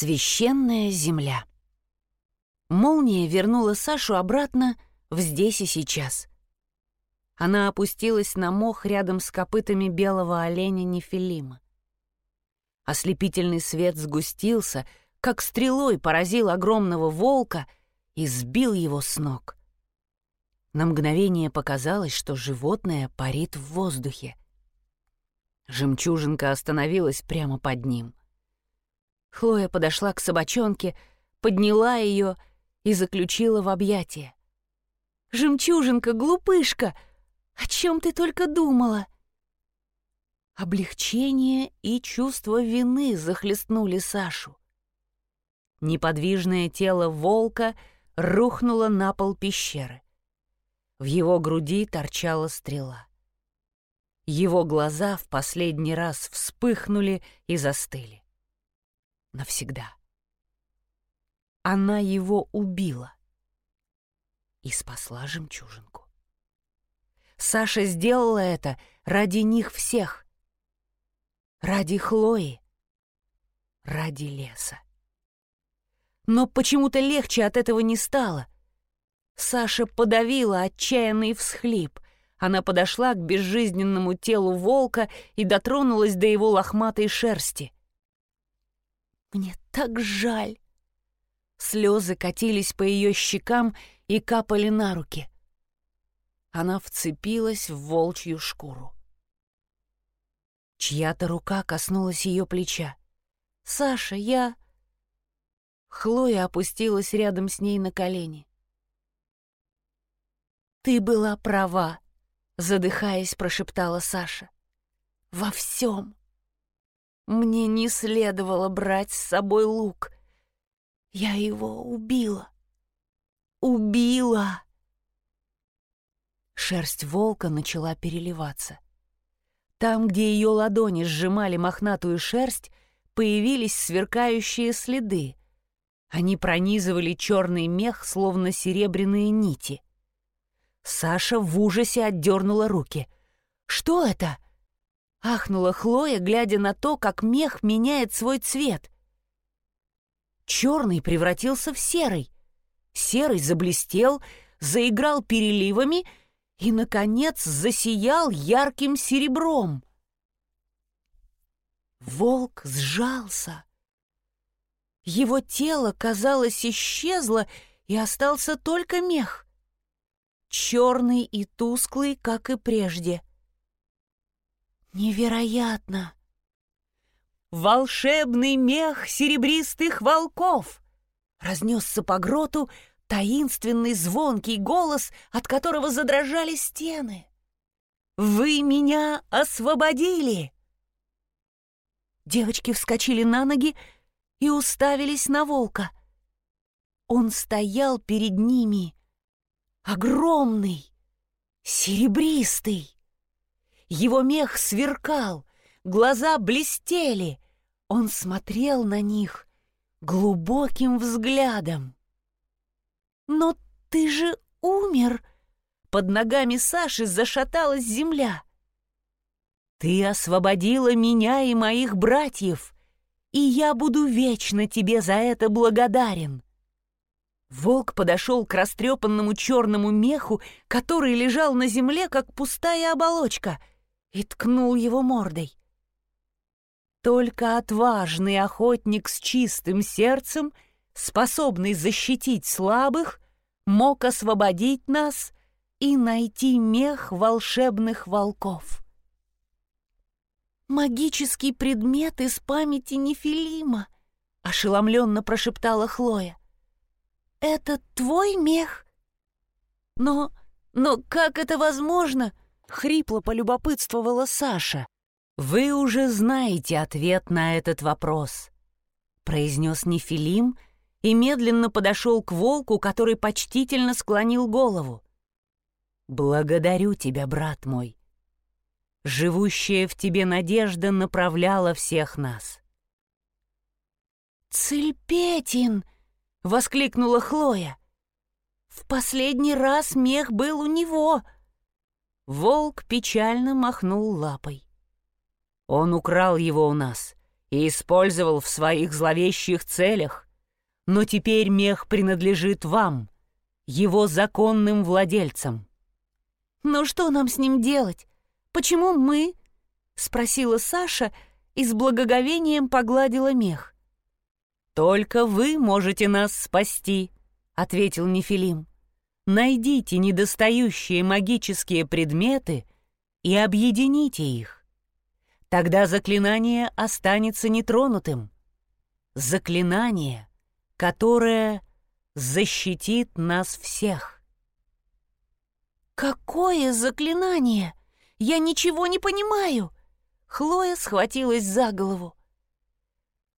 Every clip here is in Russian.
Священная земля. Молния вернула Сашу обратно в здесь и сейчас. Она опустилась на мох рядом с копытами белого оленя Нефилима. Ослепительный свет сгустился, как стрелой поразил огромного волка и сбил его с ног. На мгновение показалось, что животное парит в воздухе. Жемчужинка остановилась прямо под ним. Хлоя подошла к собачонке, подняла ее и заключила в объятия. «Жемчужинка, глупышка, о чем ты только думала?» Облегчение и чувство вины захлестнули Сашу. Неподвижное тело волка рухнуло на пол пещеры. В его груди торчала стрела. Его глаза в последний раз вспыхнули и застыли навсегда. Она его убила и спасла жемчужинку. Саша сделала это ради них всех. Ради Хлои, ради леса. Но почему-то легче от этого не стало. Саша подавила отчаянный всхлип. Она подошла к безжизненному телу волка и дотронулась до его лохматой шерсти. Мне так жаль. Слезы катились по ее щекам и капали на руки. Она вцепилась в волчью шкуру. Чья-то рука коснулась ее плеча. «Саша, я...» Хлоя опустилась рядом с ней на колени. «Ты была права», — задыхаясь, прошептала Саша. «Во всем. Мне не следовало брать с собой лук. Я его убила. Убила! Шерсть волка начала переливаться. Там, где ее ладони сжимали мохнатую шерсть, появились сверкающие следы. Они пронизывали черный мех, словно серебряные нити. Саша в ужасе отдернула руки. «Что это?» Ахнула Хлоя, глядя на то, как мех меняет свой цвет. Черный превратился в серый. Серый заблестел, заиграл переливами и, наконец, засиял ярким серебром. Волк сжался. Его тело, казалось, исчезло, и остался только мех. Черный и тусклый, как и прежде — Невероятно! Волшебный мех серебристых волков! Разнесся по гроту таинственный звонкий голос, от которого задрожали стены. «Вы меня освободили!» Девочки вскочили на ноги и уставились на волка. Он стоял перед ними, огромный, серебристый. Его мех сверкал, глаза блестели. Он смотрел на них глубоким взглядом. «Но ты же умер!» Под ногами Саши зашаталась земля. «Ты освободила меня и моих братьев, и я буду вечно тебе за это благодарен!» Волк подошел к растрепанному черному меху, который лежал на земле, как пустая оболочка — и ткнул его мордой. Только отважный охотник с чистым сердцем, способный защитить слабых, мог освободить нас и найти мех волшебных волков. «Магический предмет из памяти Нефилима», — ошеломленно прошептала Хлоя. «Это твой мех?» «Но... но как это возможно?» — хрипло полюбопытствовала Саша. «Вы уже знаете ответ на этот вопрос», — произнес Нефилим и медленно подошел к волку, который почтительно склонил голову. «Благодарю тебя, брат мой. Живущая в тебе надежда направляла всех нас». «Цельпетин!» — воскликнула Хлоя. «В последний раз мех был у него!» Волк печально махнул лапой. Он украл его у нас и использовал в своих зловещих целях. Но теперь мех принадлежит вам, его законным владельцам. «Но что нам с ним делать? Почему мы?» — спросила Саша и с благоговением погладила мех. «Только вы можете нас спасти», — ответил Нефилим. «Найдите недостающие магические предметы и объедините их. Тогда заклинание останется нетронутым. Заклинание, которое защитит нас всех. «Какое заклинание? Я ничего не понимаю!» Хлоя схватилась за голову.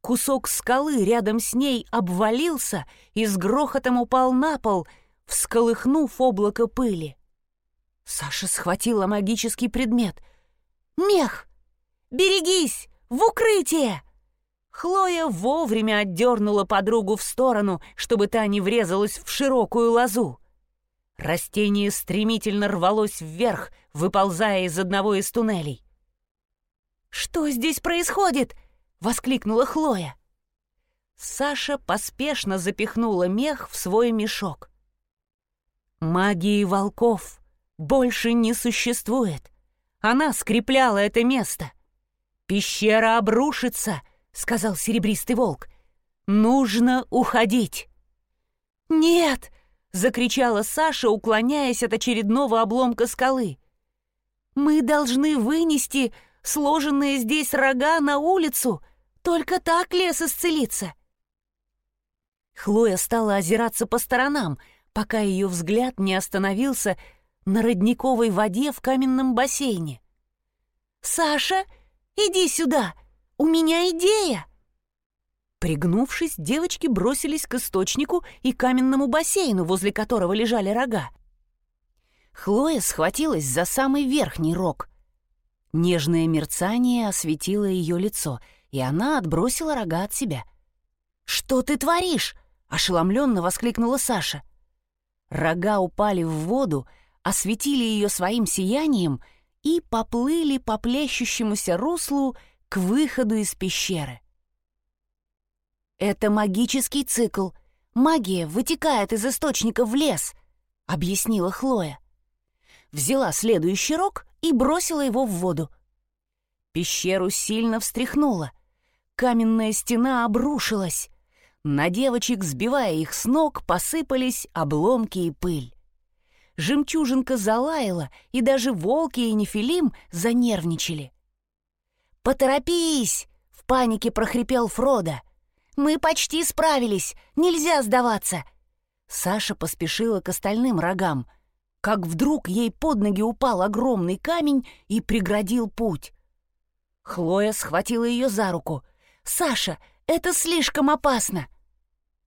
Кусок скалы рядом с ней обвалился и с грохотом упал на пол, всколыхнув облако пыли. Саша схватила магический предмет. «Мех! Берегись! В укрытие!» Хлоя вовремя отдернула подругу в сторону, чтобы та не врезалась в широкую лозу. Растение стремительно рвалось вверх, выползая из одного из туннелей. «Что здесь происходит?» — воскликнула Хлоя. Саша поспешно запихнула мех в свой мешок. Магии волков больше не существует. Она скрепляла это место. Пещера обрушится — сказал серебристый волк. «Нужно уходить!» «Нет!» — закричала Саша, уклоняясь от очередного обломка скалы. «Мы должны вынести сложенные здесь рога на улицу. Только так лес исцелится!» Хлоя стала озираться по сторонам, пока ее взгляд не остановился на родниковой воде в каменном бассейне. «Саша, иди сюда!» У меня идея!» Пригнувшись, девочки бросились к источнику и каменному бассейну, возле которого лежали рога. Хлоя схватилась за самый верхний рог. Нежное мерцание осветило ее лицо, и она отбросила рога от себя. «Что ты творишь?» — ошеломленно воскликнула Саша. Рога упали в воду, осветили ее своим сиянием и поплыли по плещущемуся руслу к выходу из пещеры. «Это магический цикл. Магия вытекает из источника в лес», — объяснила Хлоя. Взяла следующий рог и бросила его в воду. Пещеру сильно встряхнула. Каменная стена обрушилась. На девочек, сбивая их с ног, посыпались обломки и пыль. Жемчужинка залаяла, и даже волки и нефилим занервничали. «Поторопись!» — в панике прохрипел Фродо. «Мы почти справились! Нельзя сдаваться!» Саша поспешила к остальным рогам, как вдруг ей под ноги упал огромный камень и преградил путь. Хлоя схватила ее за руку. «Саша, это слишком опасно!»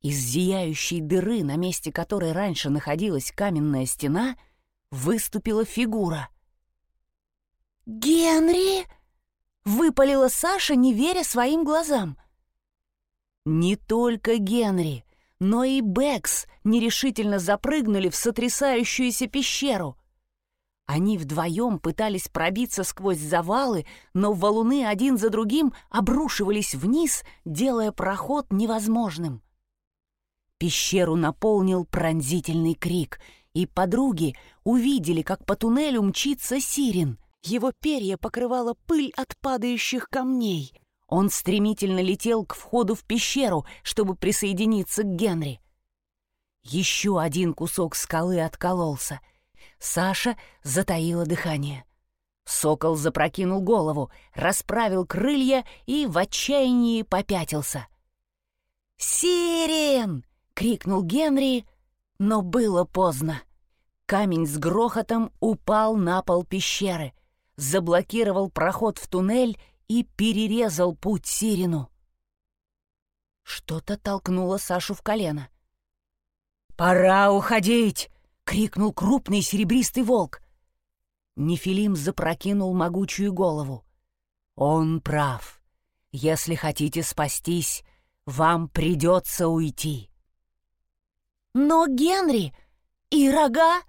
Из зияющей дыры, на месте которой раньше находилась каменная стена, выступила фигура. «Генри!» Выпалила Саша, не веря своим глазам. Не только Генри, но и Бэкс нерешительно запрыгнули в сотрясающуюся пещеру. Они вдвоем пытались пробиться сквозь завалы, но валуны один за другим обрушивались вниз, делая проход невозможным. Пещеру наполнил пронзительный крик, и подруги увидели, как по туннелю мчится Сирин — его перья покрывала пыль от падающих камней. Он стремительно летел к входу в пещеру, чтобы присоединиться к Генри. Еще один кусок скалы откололся. Саша затаила дыхание. Сокол запрокинул голову, расправил крылья и в отчаянии попятился. «Сирен!» — крикнул Генри, но было поздно. Камень с грохотом упал на пол пещеры заблокировал проход в туннель и перерезал путь Сирину. Что-то толкнуло Сашу в колено. «Пора уходить!» — крикнул крупный серебристый волк. Нефилим запрокинул могучую голову. «Он прав. Если хотите спастись, вам придется уйти». «Но Генри и рога!»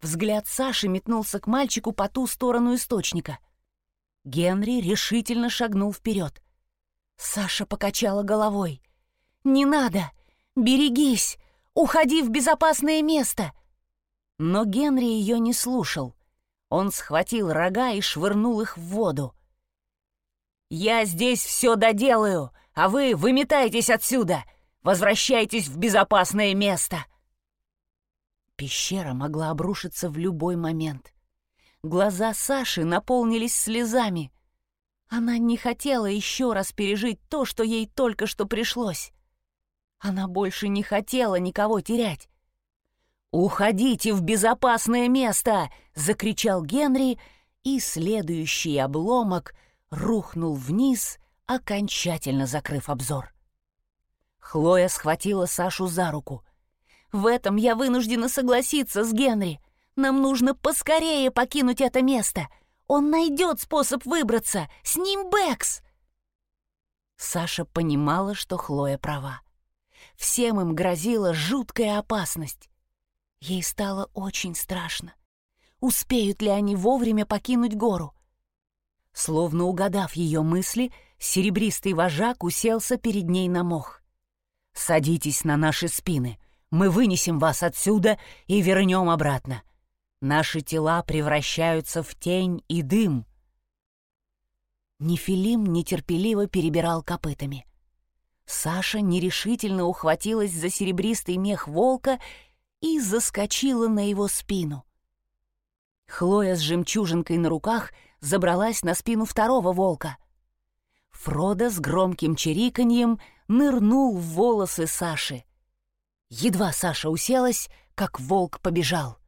Взгляд Саши метнулся к мальчику по ту сторону источника. Генри решительно шагнул вперед. Саша покачала головой. «Не надо! Берегись! Уходи в безопасное место!» Но Генри ее не слушал. Он схватил рога и швырнул их в воду. «Я здесь все доделаю, а вы выметайтесь отсюда! Возвращайтесь в безопасное место!» Пещера могла обрушиться в любой момент. Глаза Саши наполнились слезами. Она не хотела еще раз пережить то, что ей только что пришлось. Она больше не хотела никого терять. «Уходите в безопасное место!» — закричал Генри, и следующий обломок рухнул вниз, окончательно закрыв обзор. Хлоя схватила Сашу за руку. «В этом я вынуждена согласиться с Генри. Нам нужно поскорее покинуть это место. Он найдет способ выбраться. С ним Бэкс!» Саша понимала, что Хлоя права. Всем им грозила жуткая опасность. Ей стало очень страшно. Успеют ли они вовремя покинуть гору? Словно угадав ее мысли, серебристый вожак уселся перед ней на мох. «Садитесь на наши спины. Мы вынесем вас отсюда и вернем обратно. Наши тела превращаются в тень и дым». Нефилим нетерпеливо перебирал копытами. Саша нерешительно ухватилась за серебристый мех волка и заскочила на его спину. Хлоя с жемчужинкой на руках забралась на спину второго волка. Фродо с громким чириканьем нырнул в волосы Саши. Едва Саша уселась, как волк побежал.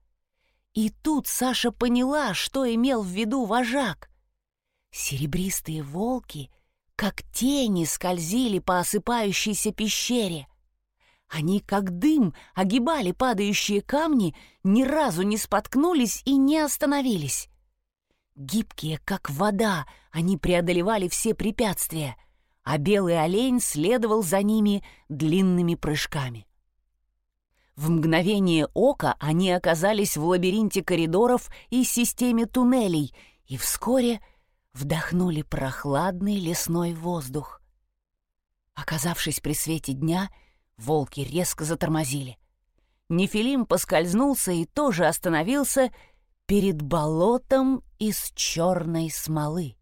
И тут Саша поняла, что имел в виду вожак. Серебристые волки, как тени, скользили по осыпающейся пещере. Они, как дым, огибали падающие камни, ни разу не споткнулись и не остановились. Гибкие, как вода, они преодолевали все препятствия, а белый олень следовал за ними длинными прыжками. В мгновение ока они оказались в лабиринте коридоров и системе туннелей и вскоре вдохнули прохладный лесной воздух. Оказавшись при свете дня, волки резко затормозили. Нефилим поскользнулся и тоже остановился перед болотом из черной смолы.